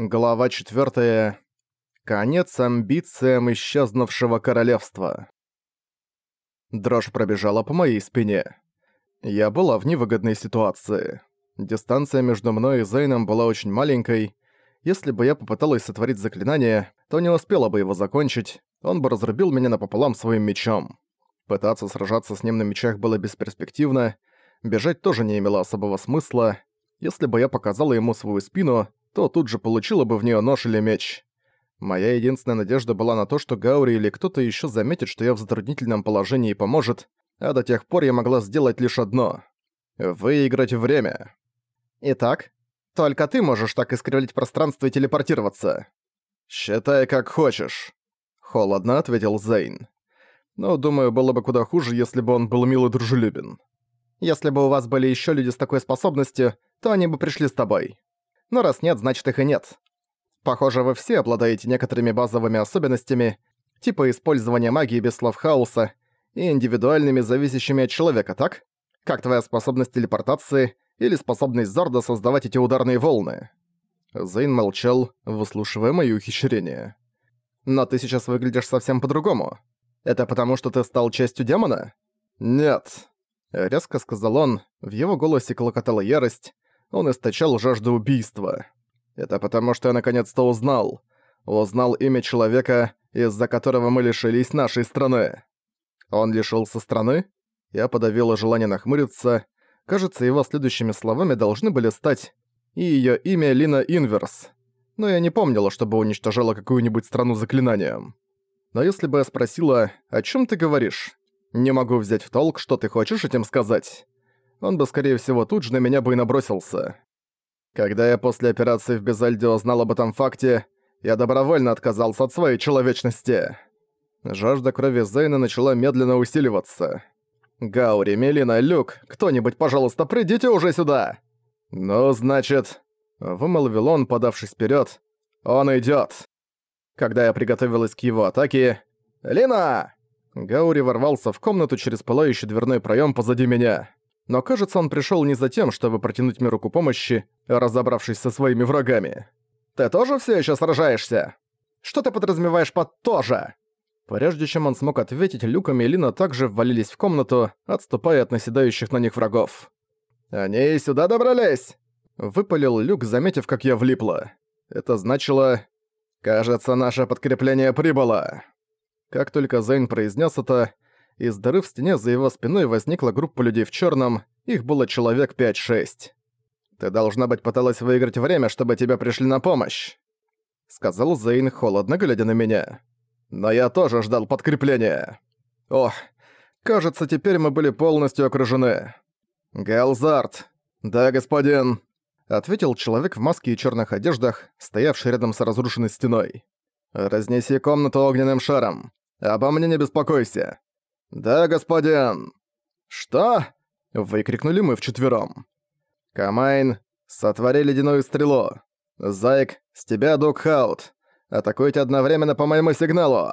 Глава 4. Конец амбициям исчезнувшего королевства. Дрожь пробежала по моей спине. Я была в невыгодной ситуации. Дистанция между мной и Зейном была очень маленькой. Если бы я попыталась сотворить заклинание, то не успела бы его закончить, он бы разрубил меня напополам своим мечом. Пытаться сражаться с ним на мечах было бесперспективно, бежать тоже не имело особого смысла. Если бы я показала ему свою спину, то тут же получила бы в нее нож или меч. Моя единственная надежда была на то, что Гаури или кто-то еще заметит, что я в затруднительном положении и поможет, а до тех пор я могла сделать лишь одно — выиграть время. Итак, только ты можешь так искривлять пространство и телепортироваться. «Считай, как хочешь», — холодно ответил Зейн. «Но, думаю, было бы куда хуже, если бы он был мил и дружелюбен. Если бы у вас были еще люди с такой способностью, то они бы пришли с тобой но раз нет, значит их и нет. Похоже, вы все обладаете некоторыми базовыми особенностями, типа использования магии без слов хаоса и индивидуальными зависящими от человека, так? Как твоя способность телепортации или способность Зорда создавать эти ударные волны?» Зейн молчал, выслушивая мои ухищрения. «Но ты сейчас выглядишь совсем по-другому. Это потому, что ты стал частью демона?» «Нет», — резко сказал он, в его голосе клокотала ярость, он источал жажду убийства. Это потому, что я наконец-то узнал. Узнал имя человека, из-за которого мы лишились нашей страны. Он лишился страны? Я подавила желание нахмуриться. Кажется, его следующими словами должны были стать «И её имя Лина Инверс». Но я не помнила, чтобы уничтожала какую-нибудь страну заклинанием. Но если бы я спросила «О чём ты говоришь?» Не могу взять в толк, что ты хочешь этим сказать он бы, скорее всего, тут же на меня бы и набросился. Когда я после операции в Безальде узнал об этом факте, я добровольно отказался от своей человечности. Жажда крови Зейна начала медленно усиливаться. «Гаури, Мелина, Люк, кто-нибудь, пожалуйста, придите уже сюда!» «Ну, значит...» — вымолвил он, подавшись вперед. «Он идет. Когда я приготовилась к его атаке... «Лина!» Гаури ворвался в комнату через пылающий дверной проем позади меня но кажется, он пришел не за тем, чтобы протянуть мне руку помощи, разобравшись со своими врагами. «Ты тоже все еще сражаешься? Что ты подразумеваешь под «тоже»?» Прежде чем он смог ответить, Люк и Мелина также ввалились в комнату, отступая от наседающих на них врагов. «Они и сюда добрались!» Выпалил Люк, заметив, как я влипла. Это значило... «Кажется, наше подкрепление прибыло!» Как только Зейн произнес это, из дыры в стене за его спиной возникла группа людей в черном, их было человек 5-6. «Ты, должна быть, пыталась выиграть время, чтобы тебя пришли на помощь», — сказал Зейн, холодно глядя на меня. «Но я тоже ждал подкрепления. Ох, кажется, теперь мы были полностью окружены». «Галзарт!» «Да, господин!» — ответил человек в маске и черных одеждах, стоявший рядом с разрушенной стеной. «Разнеси комнату огненным шаром. Обо мне не беспокойся. «Да, господин!» «Что?» — выкрикнули мы вчетвером. «Камайн, сотвори ледяную стрелу. Зайк, с тебя Дукхаут. Атакуйте одновременно по моему сигналу!»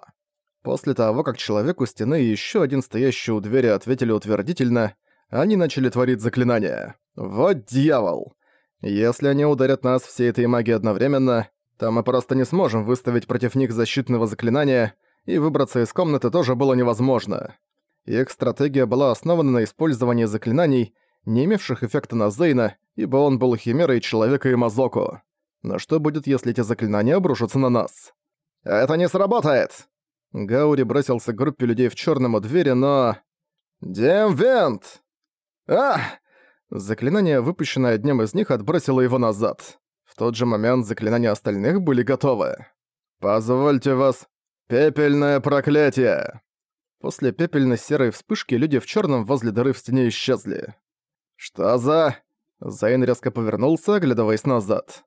После того, как человек у стены и ещё один стоящий у двери ответили утвердительно, они начали творить заклинания. «Вот дьявол!» Если они ударят нас всей этой магией одновременно, то мы просто не сможем выставить против них защитного заклинания, и выбраться из комнаты тоже было невозможно. Их стратегия была основана на использовании заклинаний, не имевших эффекта на Зейна, ибо он был химерой человека и Мазоку. Но что будет, если эти заклинания обрушатся на нас? «Это не сработает!» Гаури бросился к группе людей в черном у двери, но... «Демвент!» «Ах!» Заклинание, выпущенное одним из них, отбросило его назад. В тот же момент заклинания остальных были готовы. «Позвольте вас... Пепельное проклятие!» После пепельно-серой вспышки люди в черном возле дыры в стене исчезли. «Что за...» Зайн резко повернулся, оглядываясь назад.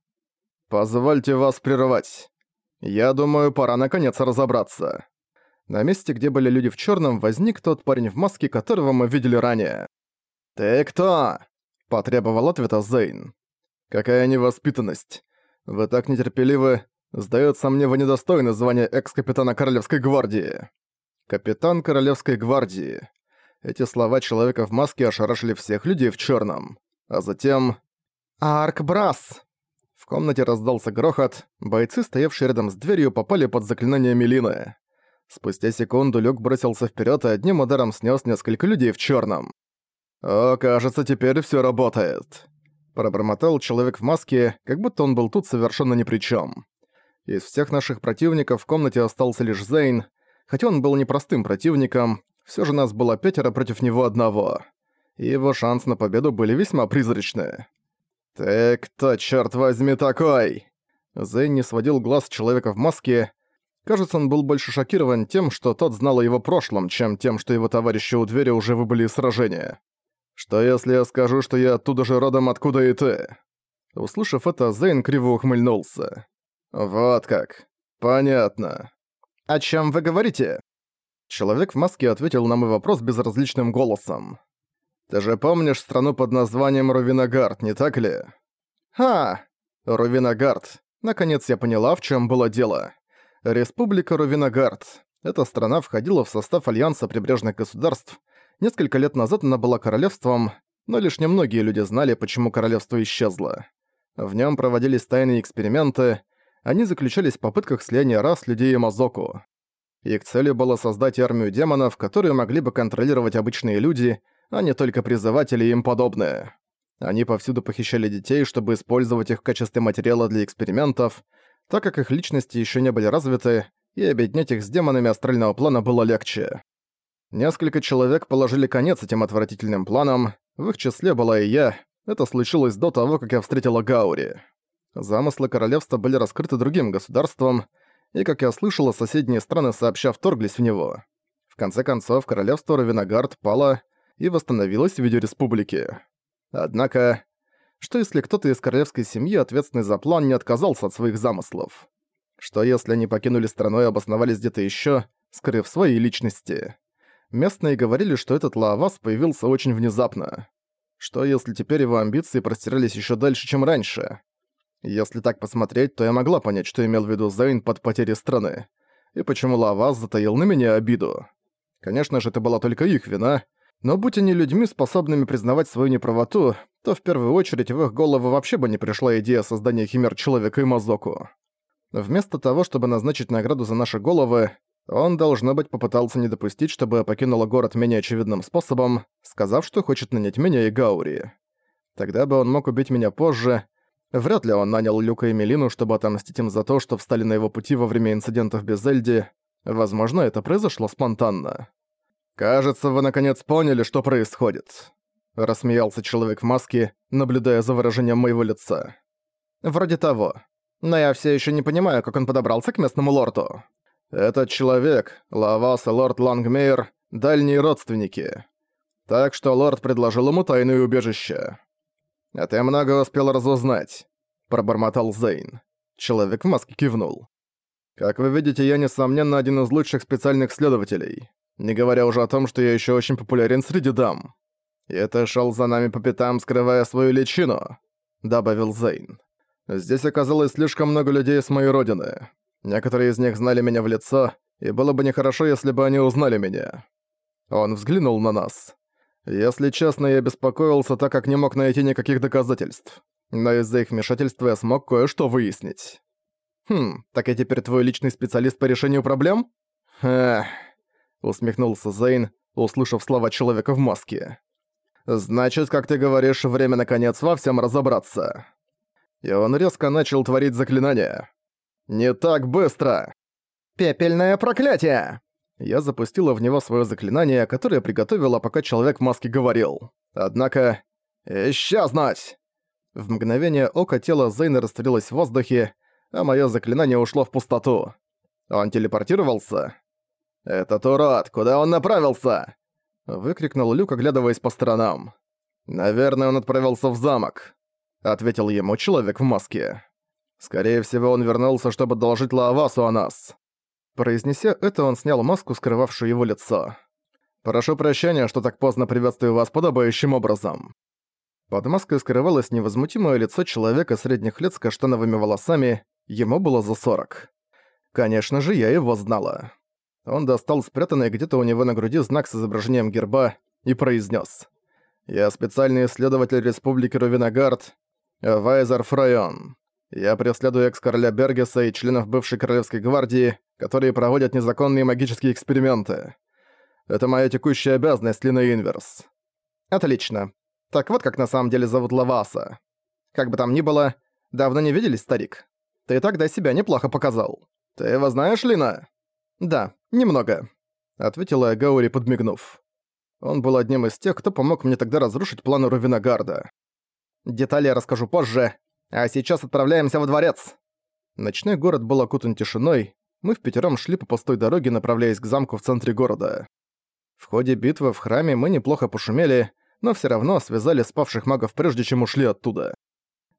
«Позвольте вас прервать. Я думаю, пора наконец разобраться». На месте, где были люди в черном, возник тот парень в маске, которого мы видели ранее. «Ты кто?» – потребовал ответа Зейн. «Какая невоспитанность. Вы так нетерпеливы. Сдается мне, вы недостойны звания экс-капитана Королевской гвардии». Капитан Королевской гвардии. Эти слова человека в маске ошарашили всех людей в черном. А затем... «Аркбрас!» В комнате раздался грохот, бойцы, стоявшие рядом с дверью, попали под заклинание Мелины. Спустя секунду Люк бросился вперед и одним ударом снес несколько людей в черном. «О, кажется, теперь все работает», — пробормотал человек в маске, как будто он был тут совершенно ни при чем. Из всех наших противников в комнате остался лишь Зейн, хотя он был непростым противником, все же нас было пятеро против него одного. И его шанс на победу были весьма призрачные. «Ты кто, черт возьми, такой?» Зейн не сводил глаз человека в маске. Кажется, он был больше шокирован тем, что тот знал о его прошлом, чем тем, что его товарищи у двери уже выбыли из сражения. «Что если я скажу, что я оттуда же родом, откуда и ты?» Услышав это, Зейн криво ухмыльнулся. «Вот как. Понятно. О чем вы говорите?» Человек в маске ответил на мой вопрос безразличным голосом. «Ты же помнишь страну под названием Рувинагард, не так ли?» «Ха! Рувинагард. Наконец я поняла, в чем было дело. Республика Рувинагард. Эта страна входила в состав Альянса прибрежных государств. Несколько лет назад она была королевством, но лишь немногие люди знали, почему королевство исчезло. В нем проводились тайные эксперименты, они заключались в попытках слияния рас людей и Мазоку. Их целью было создать армию демонов, которые могли бы контролировать обычные люди, а не только призыватели и им подобное. Они повсюду похищали детей, чтобы использовать их в качестве материала для экспериментов, так как их личности еще не были развиты, и объединять их с демонами астрального плана было легче. Несколько человек положили конец этим отвратительным планам, в их числе была и я, это случилось до того, как я встретила Гаури. Замыслы королевства были раскрыты другим государством, и, как я слышала, соседние страны сообща вторглись в него. В конце концов, королевство Равенагард пало и восстановилось в виде республики. Однако, что если кто-то из королевской семьи, ответственный за план, не отказался от своих замыслов? Что если они покинули страну и обосновались где-то ещё, скрыв свои личности? Местные говорили, что этот Лаавас появился очень внезапно. Что если теперь его амбиции простирались ещё дальше, чем раньше? Если так посмотреть, то я могла понять, что имел в виду Зейн под потерей страны. И почему Лаваз затаил на меня обиду. Конечно же, это была только их вина, но будь они людьми, способными признавать свою неправоту, то в первую очередь в их головы вообще бы не пришла идея создания химер Человека и Мазоку. Вместо того, чтобы назначить награду за наши головы, он, должно быть, попытался не допустить, чтобы я покинула город менее очевидным способом, сказав, что хочет нанять меня и Гаури. Тогда бы он мог убить меня позже, Вряд ли он нанял Люка и Мелину, чтобы отомстить им за то, что встали на его пути во время инцидентов без Эльди. Возможно, это произошло спонтанно. «Кажется, вы наконец поняли, что происходит», — рассмеялся человек в маске, наблюдая за выражением моего лица. «Вроде того. Но я все еще не понимаю, как он подобрался к местному лорду. Этот человек, Лавас и лорд Лангмейр, дальние родственники. Так что лорд предложил ему тайное убежище. «А ты много успел разузнать», — пробормотал Зейн. Человек в маске кивнул. «Как вы видите, я, несомненно, один из лучших специальных следователей, не говоря уже о том, что я еще очень популярен среди дам. И это шел за нами по пятам, скрывая свою личину», — добавил Зейн. «Здесь оказалось слишком много людей с моей родины. Некоторые из них знали меня в лицо, и было бы нехорошо, если бы они узнали меня». Он взглянул на нас. Если честно, я беспокоился, так как не мог найти никаких доказательств. Но из-за их вмешательства я смог кое-что выяснить. «Хм, так я теперь твой личный специалист по решению проблем?» «Эх», — усмехнулся Зейн, услышав слова человека в маске. «Значит, как ты говоришь, время наконец во всем разобраться». И он резко начал творить заклинание. «Не так быстро!» «Пепельное проклятие!» Я запустила в него свое заклинание, которое приготовила, пока человек в маске говорил. Однако... «Исчезнуть!» В мгновение ока тело Зейна растворилось в воздухе, а мое заклинание ушло в пустоту. Он телепортировался? «Этот урод! Куда он направился?» Выкрикнул Люк, оглядываясь по сторонам. «Наверное, он отправился в замок», — ответил ему человек в маске. «Скорее всего, он вернулся, чтобы доложить Лаавасу о нас». Произнеся это, он снял маску, скрывавшую его лицо. «Прошу прощения, что так поздно приветствую вас подобающим образом». Под маской скрывалось невозмутимое лицо человека средних лет с каштановыми волосами, ему было за сорок. Конечно же, я его знала. Он достал спрятанный где-то у него на груди знак с изображением герба и произнес: «Я специальный исследователь Республики Рувинагард, Вайзер Фрайон. Я преследую экс-короля Бергеса и членов бывшей королевской гвардии, которые проводят незаконные магические эксперименты. Это моя текущая обязанность, Лина Инверс. Отлично. Так вот как на самом деле зовут Лаваса. Как бы там ни было, давно не виделись, старик. Ты тогда себя неплохо показал. Ты его знаешь, Лина? Да, немного. Ответила я Гаури, подмигнув. Он был одним из тех, кто помог мне тогда разрушить планы Рувинагарда. Детали я расскажу позже, а сейчас отправляемся во дворец. Ночной город был окутан тишиной, мы в пятером шли по пустой дороге, направляясь к замку в центре города. В ходе битвы в храме мы неплохо пошумели, но все равно связали спавших магов прежде, чем ушли оттуда.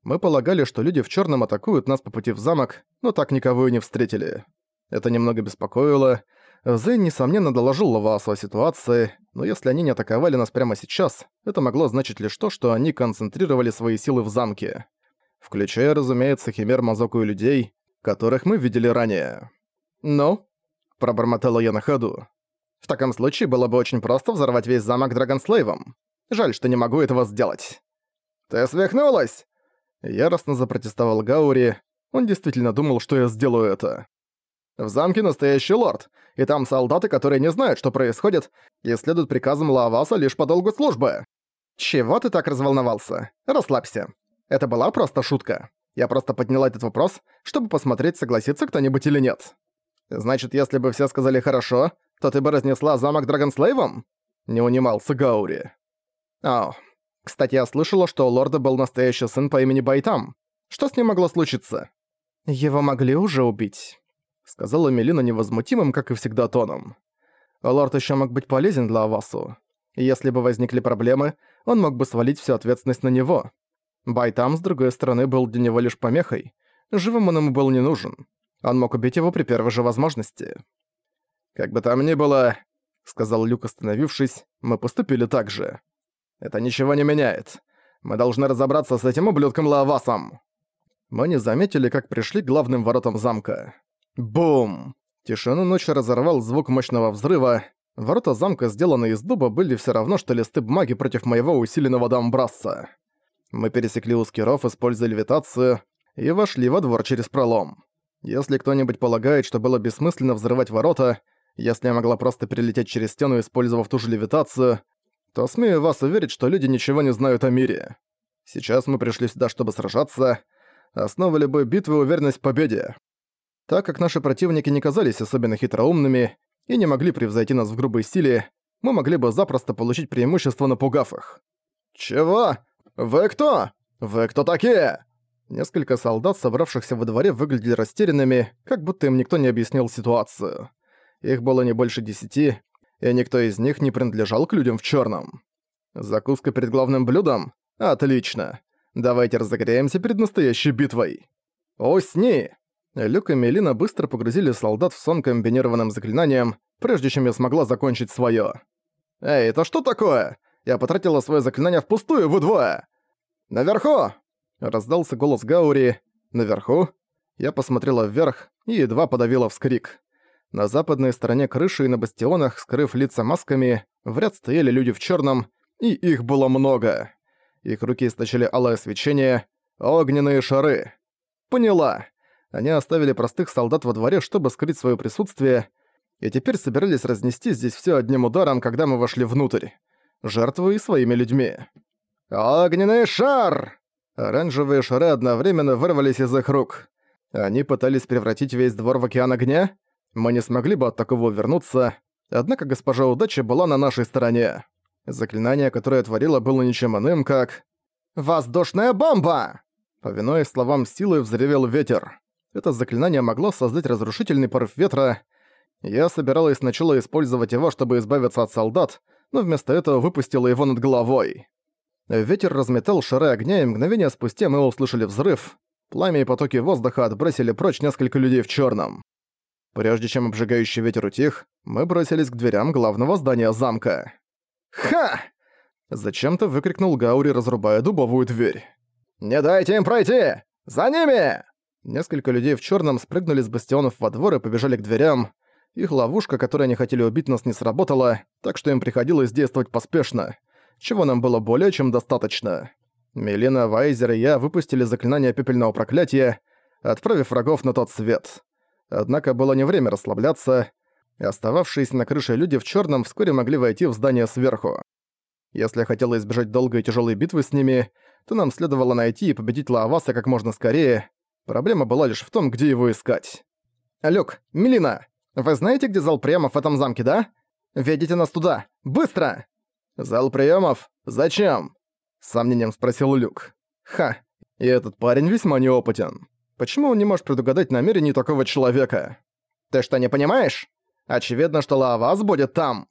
Мы полагали, что люди в черном атакуют нас по пути в замок, но так никого и не встретили. Это немного беспокоило, Зейн, несомненно, доложил Лаваасу о ситуации, но если они не атаковали нас прямо сейчас, это могло значить лишь то, что они концентрировали свои силы в замке. Включая, разумеется, химер Мазоку и людей, которых мы видели ранее. «Ну?» – пробормотала я на ходу. «В таком случае было бы очень просто взорвать весь замок Драгонслейвом. Жаль, что не могу этого сделать». «Ты свихнулась?» Яростно запротестовал Гаури. Он действительно думал, что я сделаю это. В замке настоящий лорд, и там солдаты, которые не знают, что происходит, и следуют приказам Лаваса лишь по долгу службы. Чего ты так разволновался? Расслабься. Это была просто шутка. Я просто подняла этот вопрос, чтобы посмотреть, согласится кто-нибудь или нет. Значит, если бы все сказали «хорошо», то ты бы разнесла замок Драгонслейвом? Не унимался Гаури. О, кстати, я слышала, что у лорда был настоящий сын по имени Байтам. Что с ним могло случиться? Его могли уже убить сказала Мелина невозмутимым, как и всегда, тоном. «Лорд еще мог быть полезен для Авасу. Если бы возникли проблемы, он мог бы свалить всю ответственность на него. Байтам, с другой стороны, был для него лишь помехой. Живым он ему был не нужен. Он мог убить его при первой же возможности. «Как бы там ни было», — сказал Люк, остановившись, — «мы поступили так же. Это ничего не меняет. Мы должны разобраться с этим ублюдком Лавасом». Мы не заметили, как пришли к главным воротам замка. Бум! Тишину ночи разорвал звук мощного взрыва. Ворота замка, сделанные из дуба, были все равно, что листы бумаги против моего усиленного дамбрасса. Мы пересекли узкий ров, используя левитацию, и вошли во двор через пролом. Если кто-нибудь полагает, что было бессмысленно взрывать ворота, если я могла просто перелететь через стену, использовав ту же левитацию, то смею вас уверить, что люди ничего не знают о мире. Сейчас мы пришли сюда, чтобы сражаться. Основа любой битвы — уверенность в победе. Так как наши противники не казались особенно хитроумными и не могли превзойти нас в грубой силе, мы могли бы запросто получить преимущество, напугав их. «Чего? Вы кто? Вы кто такие?» Несколько солдат, собравшихся во дворе, выглядели растерянными, как будто им никто не объяснил ситуацию. Их было не больше десяти, и никто из них не принадлежал к людям в черном. Закуска перед главным блюдом? Отлично. Давайте разогреемся перед настоящей битвой. Усни! Люк и Мелина быстро погрузили солдат в сон комбинированным заклинанием, прежде чем я смогла закончить своё. «Эй, это что такое? Я потратила своё заклинание впустую, вы двое!» «Наверху!» — раздался голос Гаури. «Наверху?» Я посмотрела вверх и едва подавила вскрик. На западной стороне крыши и на бастионах, скрыв лица масками, в ряд стояли люди в чёрном, и их было много. Их руки источили алое свечение, огненные шары. «Поняла!» Они оставили простых солдат во дворе, чтобы скрыть свое присутствие, и теперь собирались разнести здесь все одним ударом, когда мы вошли внутрь, жертвуя своими людьми. «Огненный шар!» Оранжевые шары одновременно вырвались из их рук. Они пытались превратить весь двор в океан огня. Мы не смогли бы от такого вернуться, однако госпожа удачи была на нашей стороне. Заклинание, которое творила, было ничем иным, как... «Воздушная бомба!» Повинуясь словам силы, взревел ветер. Это заклинание могло создать разрушительный порыв ветра. Я собиралась сначала использовать его, чтобы избавиться от солдат, но вместо этого выпустила его над головой. Ветер разметал шары огня, и мгновение спустя мы услышали взрыв. Пламя и потоки воздуха отбросили прочь несколько людей в черном. Прежде чем обжигающий ветер утих, мы бросились к дверям главного здания замка. «Ха!» Зачем-то выкрикнул Гаури, разрубая дубовую дверь. «Не дайте им пройти! За ними!» Несколько людей в черном спрыгнули с бастионов во двор и побежали к дверям. Их ловушка, которой они хотели убить нас, не сработала, так что им приходилось действовать поспешно, чего нам было более чем достаточно. Мелина, Вайзер и я выпустили заклинание пепельного проклятия, отправив врагов на тот свет. Однако было не время расслабляться, и остававшиеся на крыше люди в черном вскоре могли войти в здание сверху. Если я хотела избежать долгой и тяжелой битвы с ними, то нам следовало найти и победить Лааваса как можно скорее. Проблема была лишь в том, где его искать. «Люк, Мелина, вы знаете, где зал приемов в этом замке, да? Ведите нас туда! Быстро!» «Зал приемов? Зачем?» — с сомнением спросил Люк. «Ха, и этот парень весьма неопытен. Почему он не может предугадать намерения такого человека? Ты что, не понимаешь? Очевидно, что Лаавас будет там!»